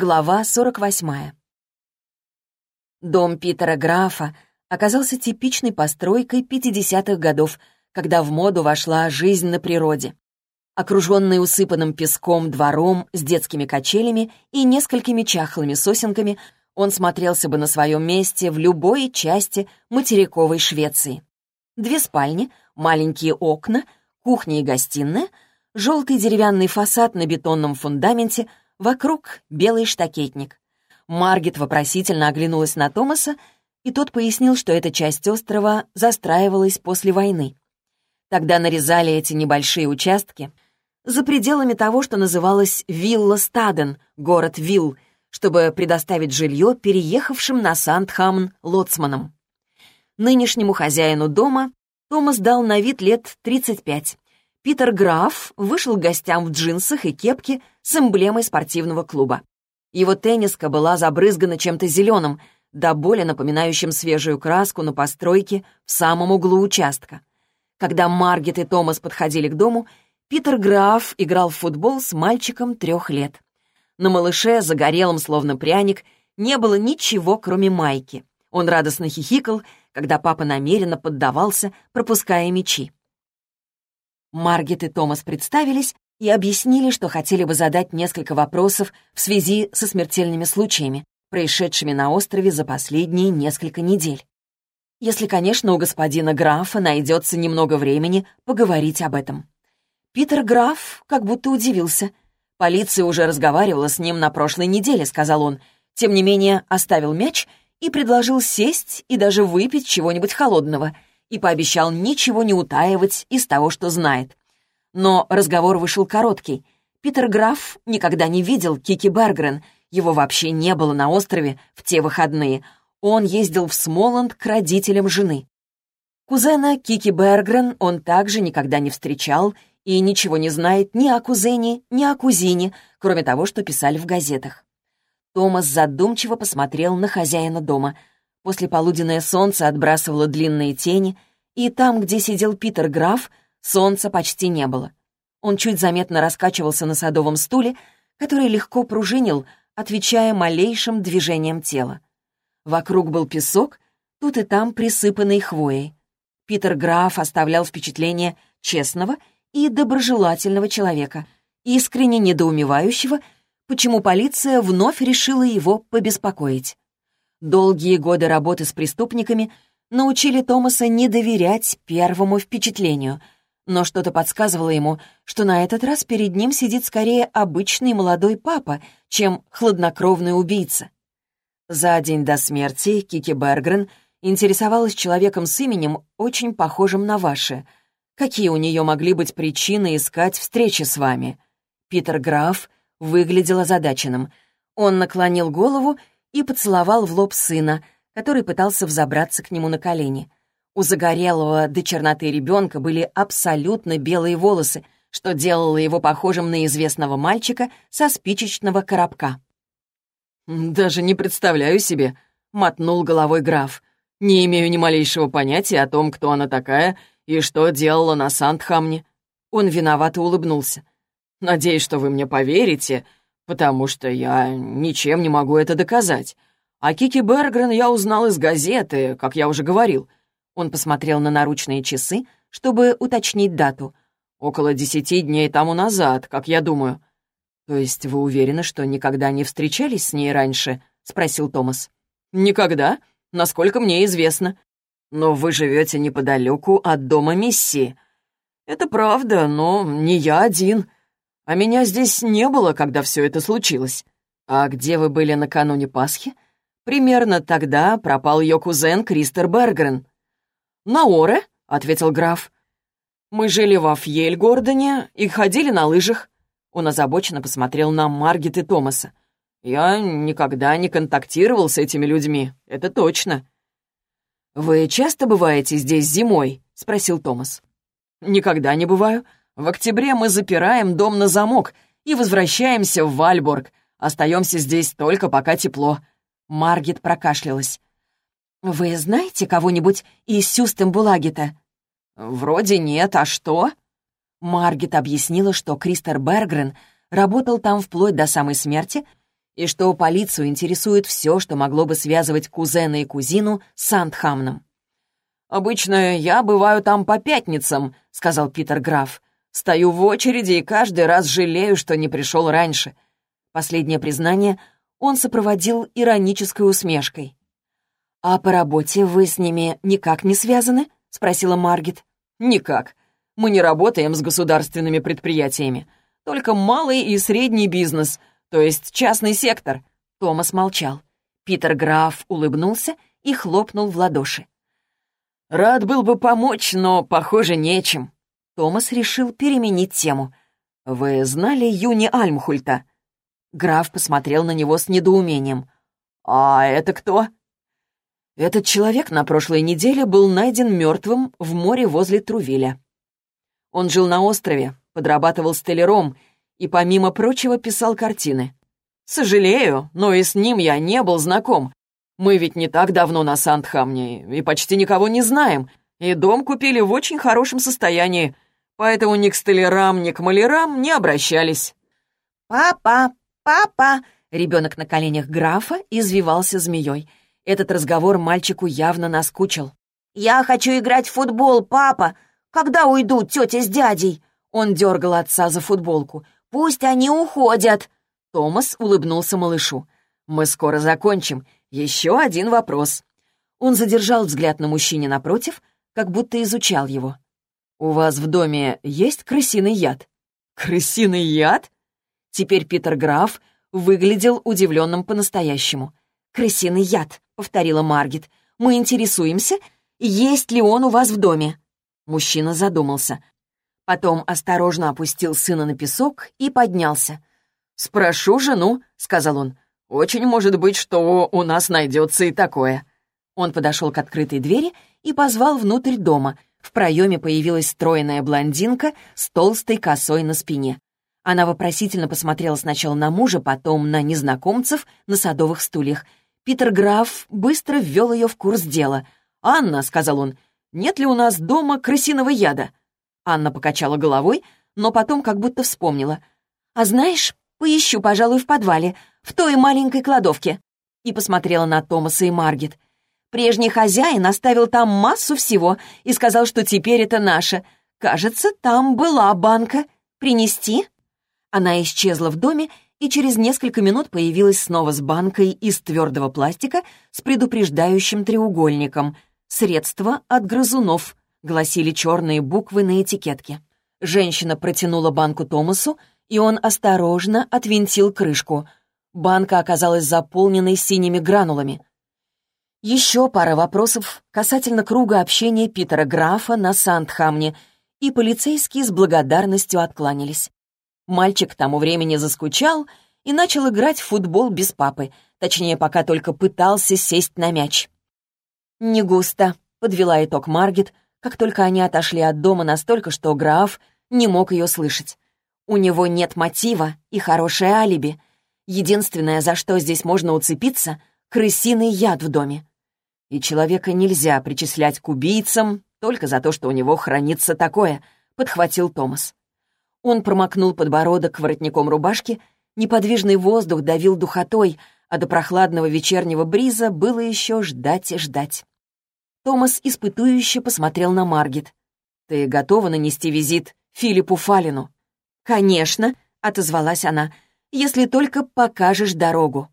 Глава 48. Дом Питера Графа оказался типичной постройкой 50-х годов, когда в моду вошла жизнь на природе. Окруженный усыпанным песком двором с детскими качелями и несколькими чахлыми сосенками, он смотрелся бы на своем месте в любой части материковой Швеции. Две спальни, маленькие окна, кухня и гостиная, желтый деревянный фасад на бетонном фундаменте — Вокруг белый штакетник. Маргет вопросительно оглянулась на Томаса, и тот пояснил, что эта часть острова застраивалась после войны. Тогда нарезали эти небольшие участки за пределами того, что называлось Вилла Стаден, город Вилл, чтобы предоставить жилье переехавшим на Сандхамн лоцманам. Нынешнему хозяину дома Томас дал на вид лет 35. Питер Граф вышел к гостям в джинсах и кепке с эмблемой спортивного клуба. Его тенниска была забрызгана чем-то зеленым, до боли напоминающим свежую краску на постройке в самом углу участка. Когда Маргет и Томас подходили к дому, Питер Граф играл в футбол с мальчиком трех лет. На малыше, загорелом словно пряник, не было ничего, кроме майки. Он радостно хихикал, когда папа намеренно поддавался, пропуская мячи. Маргет и Томас представились и объяснили, что хотели бы задать несколько вопросов в связи со смертельными случаями, происшедшими на острове за последние несколько недель. Если, конечно, у господина графа найдется немного времени поговорить об этом. Питер Граф как будто удивился. Полиция уже разговаривала с ним на прошлой неделе, сказал он. Тем не менее, оставил мяч и предложил сесть и даже выпить чего-нибудь холодного — и пообещал ничего не утаивать из того, что знает. Но разговор вышел короткий. Питер Граф никогда не видел Кики Бергрен, его вообще не было на острове в те выходные. Он ездил в Смоланд к родителям жены. Кузена Кики Бергрен он также никогда не встречал и ничего не знает ни о кузене, ни о кузине, кроме того, что писали в газетах. Томас задумчиво посмотрел на хозяина дома — После полуденное солнце отбрасывало длинные тени, и там, где сидел Питер Граф, солнца почти не было. Он чуть заметно раскачивался на садовом стуле, который легко пружинил, отвечая малейшим движением тела. Вокруг был песок, тут и там присыпанный хвоей. Питер Граф оставлял впечатление честного и доброжелательного человека, искренне недоумевающего, почему полиция вновь решила его побеспокоить. Долгие годы работы с преступниками научили Томаса не доверять первому впечатлению, но что-то подсказывало ему, что на этот раз перед ним сидит скорее обычный молодой папа, чем хладнокровный убийца. За день до смерти Кики Бергрен интересовалась человеком с именем, очень похожим на ваше. Какие у нее могли быть причины искать встречи с вами? Питер Граф выглядел озадаченным. Он наклонил голову и поцеловал в лоб сына, который пытался взобраться к нему на колени. У загорелого до черноты ребенка были абсолютно белые волосы, что делало его похожим на известного мальчика со спичечного коробка. «Даже не представляю себе», — мотнул головой граф. «Не имею ни малейшего понятия о том, кто она такая и что делала на Сандхамне». Он виновато улыбнулся. «Надеюсь, что вы мне поверите, потому что я ничем не могу это доказать. А Кики Бергрен я узнал из газеты, как я уже говорил. Он посмотрел на наручные часы, чтобы уточнить дату. Около десяти дней тому назад, как я думаю. «То есть вы уверены, что никогда не встречались с ней раньше?» — спросил Томас. «Никогда, насколько мне известно. Но вы живете неподалеку от дома миссии». «Это правда, но не я один. А меня здесь не было, когда все это случилось. А где вы были накануне Пасхи? Примерно тогда пропал ее кузен Кристер Бергрен. «На Оре», — ответил граф. «Мы жили во Фьельгордоне и ходили на лыжах». Он озабоченно посмотрел на Маргет и Томаса. «Я никогда не контактировал с этими людьми, это точно». «Вы часто бываете здесь зимой?» — спросил Томас. «Никогда не бываю. В октябре мы запираем дом на замок и возвращаемся в Вальборг. Остаемся здесь только пока тепло». Маргет прокашлялась. «Вы знаете кого-нибудь из Сюстембулагета?» «Вроде нет, а что?» Маргет объяснила, что Кристер Бергрен работал там вплоть до самой смерти и что полицию интересует все, что могло бы связывать кузена и кузину с Сандхамном. «Обычно я бываю там по пятницам», — сказал Питер Граф. «Стою в очереди и каждый раз жалею, что не пришел раньше». Последнее признание он сопроводил иронической усмешкой. «А по работе вы с ними никак не связаны?» — спросила Маргит. «Никак. Мы не работаем с государственными предприятиями. Только малый и средний бизнес, то есть частный сектор». Томас молчал. Питер Граф улыбнулся и хлопнул в ладоши. «Рад был бы помочь, но, похоже, нечем». Томас решил переменить тему. «Вы знали Юни Альмхульта?» Граф посмотрел на него с недоумением. «А это кто?» Этот человек на прошлой неделе был найден мертвым в море возле Трувиля. Он жил на острове, подрабатывал столяром и, помимо прочего, писал картины. «Сожалею, но и с ним я не был знаком. Мы ведь не так давно на Сандхамне и почти никого не знаем, и дом купили в очень хорошем состоянии, поэтому ни к столярам, ни к малярам не обращались». «Папа, папа!» Ребенок на коленях графа извивался змеей. Этот разговор мальчику явно наскучил. «Я хочу играть в футбол, папа! Когда уйдут тетя с дядей?» Он дергал отца за футболку. «Пусть они уходят!» Томас улыбнулся малышу. «Мы скоро закончим. Еще один вопрос». Он задержал взгляд на мужчине напротив, как будто изучал его. «У вас в доме есть крысиный яд?» «Крысиный яд?» Теперь Питер Граф выглядел удивленным по-настоящему. «Крысиный яд», — повторила Маргит. «Мы интересуемся, есть ли он у вас в доме?» Мужчина задумался. Потом осторожно опустил сына на песок и поднялся. «Спрошу жену», — сказал он. «Очень может быть, что у нас найдется и такое». Он подошел к открытой двери и позвал внутрь дома. В проеме появилась стройная блондинка с толстой косой на спине. Она вопросительно посмотрела сначала на мужа, потом на незнакомцев на садовых стульях. Питер Граф быстро ввел ее в курс дела. «Анна», — сказал он, — «нет ли у нас дома крысиного яда?» Анна покачала головой, но потом как будто вспомнила. «А знаешь, поищу, пожалуй, в подвале, в той маленькой кладовке». И посмотрела на Томаса и Маргет. «Прежний хозяин оставил там массу всего и сказал, что теперь это наше. Кажется, там была банка. Принести?» Она исчезла в доме и через несколько минут появилась снова с банкой из твердого пластика с предупреждающим треугольником. «Средство от грызунов», — гласили черные буквы на этикетке. Женщина протянула банку Томасу, и он осторожно отвинтил крышку. Банка оказалась заполненной синими гранулами. Еще пара вопросов касательно круга общения Питера Графа на Сандхамне, и полицейские с благодарностью откланялись. Мальчик к тому времени заскучал и начал играть в футбол без папы, точнее, пока только пытался сесть на мяч. «Не густо», — подвела итог Маргет, как только они отошли от дома настолько, что граф не мог ее слышать. У него нет мотива и хорошее алиби. Единственное, за что здесь можно уцепиться — крысиный яд в доме. И человека нельзя причислять к убийцам только за то, что у него хранится такое, — подхватил Томас. Он промокнул подбородок воротником рубашки, неподвижный воздух давил духотой, а до прохладного вечернего бриза было еще ждать и ждать. Томас испытующе посмотрел на Маргит. «Ты готова нанести визит Филиппу Фалину?» «Конечно», — отозвалась она, — «если только покажешь дорогу».